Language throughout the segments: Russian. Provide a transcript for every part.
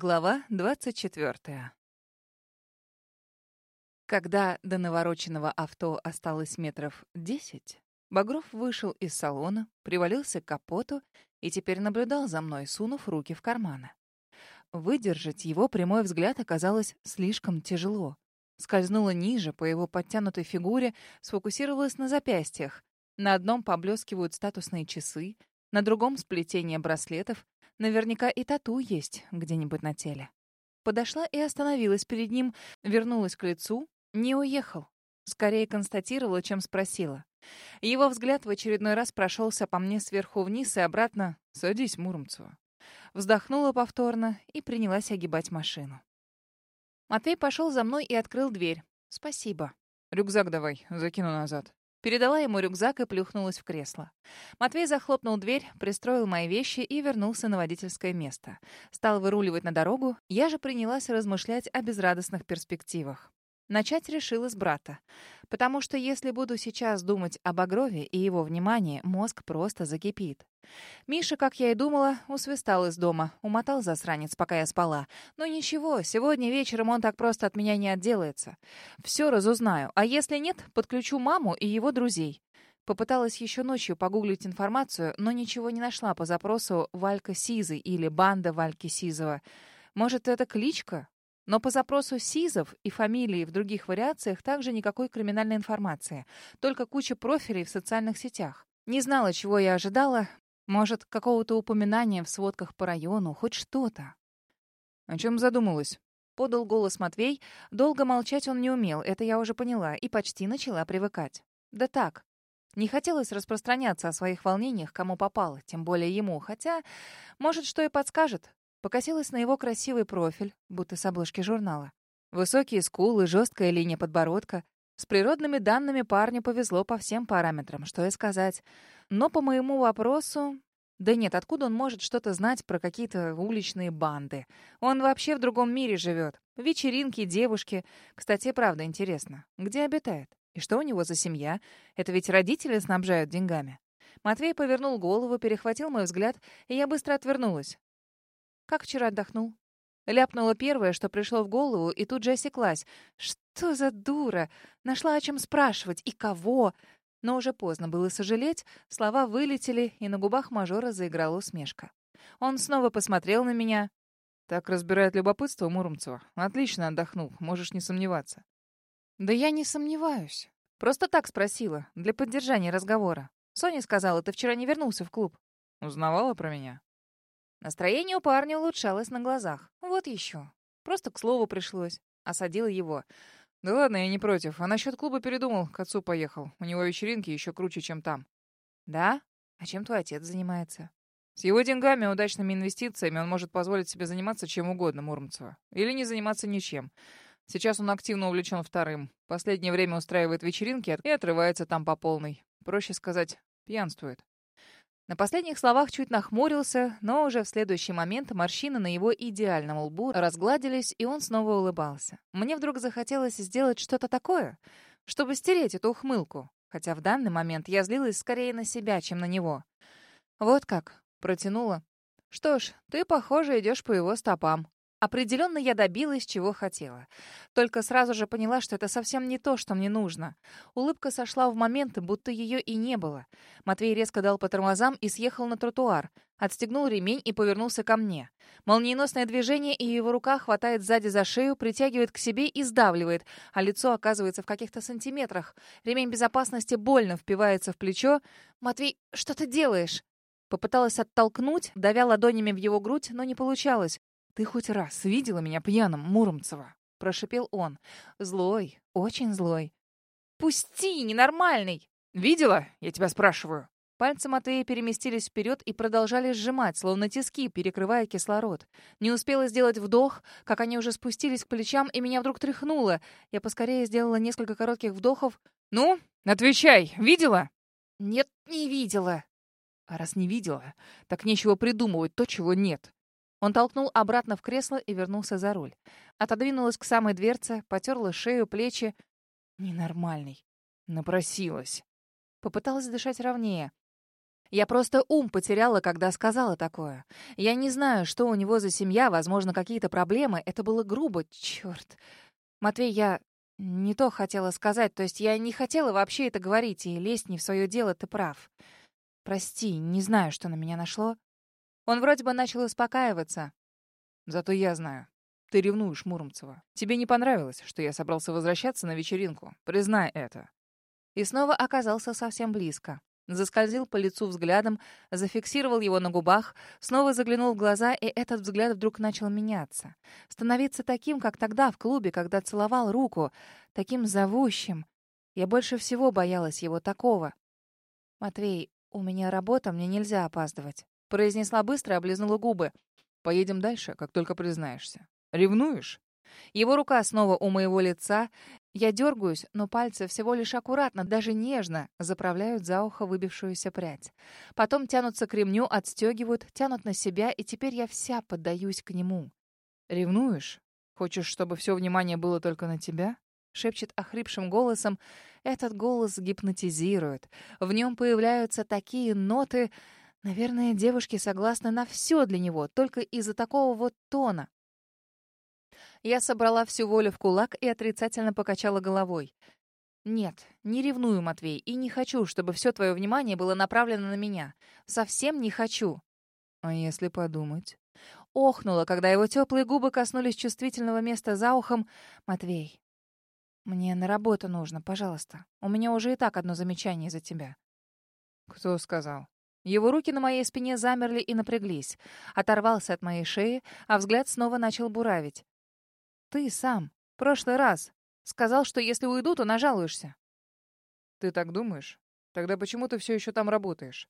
Глава 24. Когда до навороченного авто осталось метров десять, Багров вышел из салона, привалился к капоту и теперь наблюдал за мной, сунув руки в карманы. Выдержать его прямой взгляд оказалось слишком тяжело. Скользнула ниже по его подтянутой фигуре, сфокусировалась на запястьях. На одном поблескивают статусные часы, на другом — сплетение браслетов, Наверняка и тату есть где-нибудь на теле. Подошла и остановилась перед ним, вернулась к лицу, не уехал. Скорее констатировала, чем спросила. Его взгляд в очередной раз прошелся по мне сверху вниз и обратно «Садись, Муромцева». Вздохнула повторно и принялась огибать машину. Матвей пошел за мной и открыл дверь. «Спасибо». «Рюкзак давай, закину назад». Передала ему рюкзак и плюхнулась в кресло. Матвей захлопнул дверь, пристроил мои вещи и вернулся на водительское место. Стал выруливать на дорогу, я же принялась размышлять о безрадостных перспективах. Начать решила с брата. Потому что если буду сейчас думать об Багрове и его внимании, мозг просто закипит. Миша, как я и думала, усвистал из дома, умотал засранец, пока я спала. Но ничего, сегодня вечером он так просто от меня не отделается. Все разузнаю, а если нет, подключу маму и его друзей. Попыталась еще ночью погуглить информацию, но ничего не нашла по запросу «Валька Сизы» или «Банда Вальки Сизова». Может, это кличка? Но по запросу СИЗов и фамилии в других вариациях также никакой криминальной информации, только куча профилей в социальных сетях. Не знала, чего я ожидала. Может, какого-то упоминания в сводках по району, хоть что-то. «О чем задумалась?» Подал голос Матвей. Долго молчать он не умел, это я уже поняла, и почти начала привыкать. Да так. Не хотелось распространяться о своих волнениях, кому попало, тем более ему, хотя, может, что и подскажет. Покосилась на его красивый профиль, будто с обложки журнала. Высокие скулы, жесткая линия подбородка. С природными данными парню повезло по всем параметрам, что и сказать. Но по моему вопросу... Да нет, откуда он может что-то знать про какие-то уличные банды? Он вообще в другом мире живет. Вечеринки, девушки. Кстати, правда интересно, где обитает? И что у него за семья? Это ведь родители снабжают деньгами. Матвей повернул голову, перехватил мой взгляд, и я быстро отвернулась. Как вчера отдохнул? Ляпнула первое, что пришло в голову, и тут же осеклась. Что за дура? Нашла о чем спрашивать. И кого? Но уже поздно было сожалеть. Слова вылетели, и на губах мажора заиграла усмешка. Он снова посмотрел на меня. Так разбирает любопытство Муромцева. Отлично отдохнул, можешь не сомневаться. Да я не сомневаюсь. Просто так спросила, для поддержания разговора. Соня сказала, ты вчера не вернулся в клуб. Узнавала про меня? Настроение у парня улучшалось на глазах. Вот еще. Просто к слову пришлось. Осадила его. «Да ладно, я не против. А насчет клуба передумал, к отцу поехал. У него вечеринки еще круче, чем там». «Да? А чем твой отец занимается?» «С его деньгами, удачными инвестициями он может позволить себе заниматься чем угодно, Муромцева. Или не заниматься ничем. Сейчас он активно увлечен вторым. Последнее время устраивает вечеринки и отрывается там по полной. Проще сказать, пьянствует. На последних словах чуть нахмурился, но уже в следующий момент морщины на его идеальном лбу разгладились, и он снова улыбался. Мне вдруг захотелось сделать что-то такое, чтобы стереть эту ухмылку, хотя в данный момент я злилась скорее на себя, чем на него. «Вот как», — протянула. «Что ж, ты, похоже, идешь по его стопам». Определенно я добилась, чего хотела. Только сразу же поняла, что это совсем не то, что мне нужно. Улыбка сошла в моменты, будто ее и не было. Матвей резко дал по тормозам и съехал на тротуар. Отстегнул ремень и повернулся ко мне. Молниеносное движение, и его рука хватает сзади за шею, притягивает к себе и сдавливает, а лицо оказывается в каких-то сантиметрах. Ремень безопасности больно впивается в плечо. «Матвей, что ты делаешь?» Попыталась оттолкнуть, давя ладонями в его грудь, но не получалось. «Ты хоть раз видела меня пьяным, Муромцева?» — прошипел он. Злой, очень злой. «Пусти, ненормальный!» «Видела? Я тебя спрашиваю». Пальцы Матвея переместились вперед и продолжали сжимать, словно тиски, перекрывая кислород. Не успела сделать вдох, как они уже спустились к плечам, и меня вдруг тряхнуло. Я поскорее сделала несколько коротких вдохов. «Ну, отвечай, видела?» «Нет, не видела». «А раз не видела, так нечего придумывать то, чего нет. Он толкнул обратно в кресло и вернулся за руль. Отодвинулась к самой дверце, потерла шею, плечи. Ненормальный. Напросилась. Попыталась дышать ровнее. Я просто ум потеряла, когда сказала такое. Я не знаю, что у него за семья, возможно, какие-то проблемы. Это было грубо, черт. Матвей, я не то хотела сказать, то есть я не хотела вообще это говорить и лезть не в свое дело, ты прав. Прости, не знаю, что на меня нашло. Он вроде бы начал успокаиваться. Зато я знаю. Ты ревнуешь Муромцева. Тебе не понравилось, что я собрался возвращаться на вечеринку. Признай это. И снова оказался совсем близко. Заскользил по лицу взглядом, зафиксировал его на губах, снова заглянул в глаза, и этот взгляд вдруг начал меняться. Становиться таким, как тогда в клубе, когда целовал руку, таким зовущим. Я больше всего боялась его такого. «Матвей, у меня работа, мне нельзя опаздывать», — произнесла быстро облизнула губы. «Поедем дальше, как только признаешься. Ревнуешь?» Его рука снова у моего лица. Я дергаюсь, но пальцы всего лишь аккуратно, даже нежно, заправляют за ухо выбившуюся прядь. Потом тянутся к ремню, отстегивают, тянут на себя, и теперь я вся поддаюсь к нему. «Ревнуешь? Хочешь, чтобы все внимание было только на тебя?» шепчет охрипшим голосом. Этот голос гипнотизирует. В нем появляются такие ноты... Наверное, девушки согласны на все для него, только из-за такого вот тона. Я собрала всю волю в кулак и отрицательно покачала головой. «Нет, не ревную, Матвей, и не хочу, чтобы все твое внимание было направлено на меня. Совсем не хочу». «А если подумать?» Охнула, когда его теплые губы коснулись чувствительного места за ухом. «Матвей, мне на работу нужно, пожалуйста. У меня уже и так одно замечание за тебя». «Кто сказал?» Его руки на моей спине замерли и напряглись. Оторвался от моей шеи, а взгляд снова начал буравить. Ты сам. Прошлый раз. Сказал, что если уйду, то нажалуешься. Ты так думаешь? Тогда почему ты все еще там работаешь?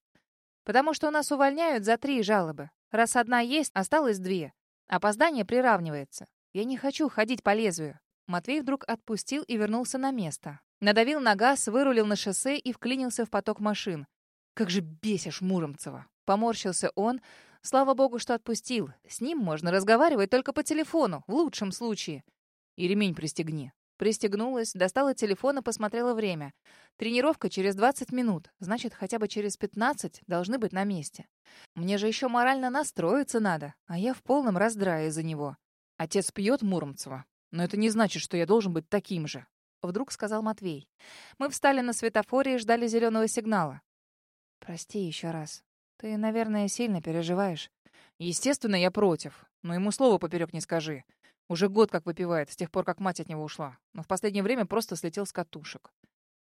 Потому что нас увольняют за три жалобы. Раз одна есть, осталось две. Опоздание приравнивается. Я не хочу ходить по лезвию. Матвей вдруг отпустил и вернулся на место. Надавил на газ, вырулил на шоссе и вклинился в поток машин. «Как же бесишь Муромцева!» Поморщился он, Слава богу, что отпустил. С ним можно разговаривать только по телефону, в лучшем случае. И ремень пристегни. Пристегнулась, достала телефон и посмотрела время. Тренировка через 20 минут, значит, хотя бы через 15 должны быть на месте. Мне же еще морально настроиться надо, а я в полном раздрае за него. Отец пьет Муромцева, но это не значит, что я должен быть таким же. Вдруг сказал Матвей. Мы встали на светофоре и ждали зеленого сигнала. Прости еще раз. Ты, наверное, сильно переживаешь. Естественно, я против. Но ему слова поперек не скажи. Уже год как выпивает, с тех пор, как мать от него ушла. Но в последнее время просто слетел с катушек.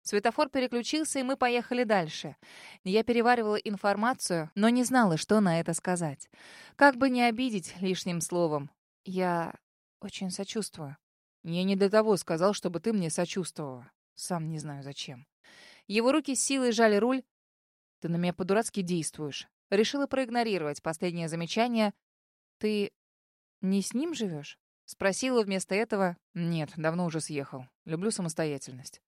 Светофор переключился, и мы поехали дальше. Я переваривала информацию, но не знала, что на это сказать. Как бы не обидеть лишним словом. Я очень сочувствую. Я не для того сказал, чтобы ты мне сочувствовала. Сам не знаю зачем. Его руки силой жали руль, ты на меня по-дурацки действуешь. Решила проигнорировать последнее замечание. Ты не с ним живешь? Спросила вместо этого. Нет, давно уже съехал. Люблю самостоятельность.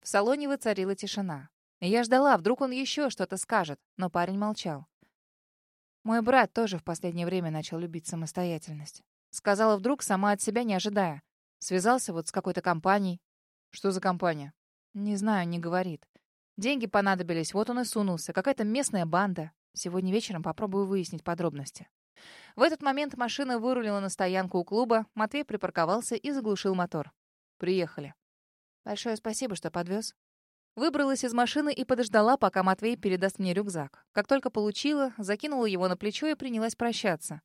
В салоне воцарила тишина. Я ждала, вдруг он еще что-то скажет, но парень молчал. Мой брат тоже в последнее время начал любить самостоятельность. Сказала вдруг, сама от себя не ожидая. Связался вот с какой-то компанией. Что за компания? Не знаю, не говорит. Деньги понадобились, вот он и сунулся. Какая-то местная банда. Сегодня вечером попробую выяснить подробности. В этот момент машина вырулила на стоянку у клуба, Матвей припарковался и заглушил мотор. Приехали. Большое спасибо, что подвез. Выбралась из машины и подождала, пока Матвей передаст мне рюкзак. Как только получила, закинула его на плечо и принялась прощаться.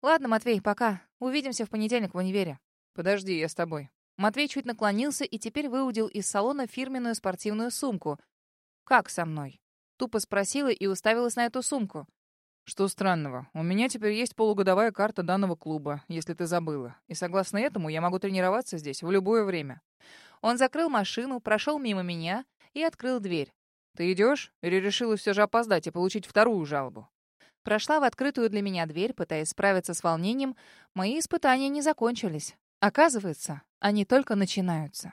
«Ладно, Матвей, пока. Увидимся в понедельник в универе». «Подожди, я с тобой». Матвей чуть наклонился и теперь выудил из салона фирменную спортивную сумку. «Как со мной?» Тупо спросила и уставилась на эту сумку. «Что странного? У меня теперь есть полугодовая карта данного клуба, если ты забыла. И согласно этому я могу тренироваться здесь в любое время». Он закрыл машину, прошел мимо меня и открыл дверь. «Ты идешь? Или решила все же опоздать и получить вторую жалобу?» Прошла в открытую для меня дверь, пытаясь справиться с волнением. Мои испытания не закончились. Оказывается, они только начинаются.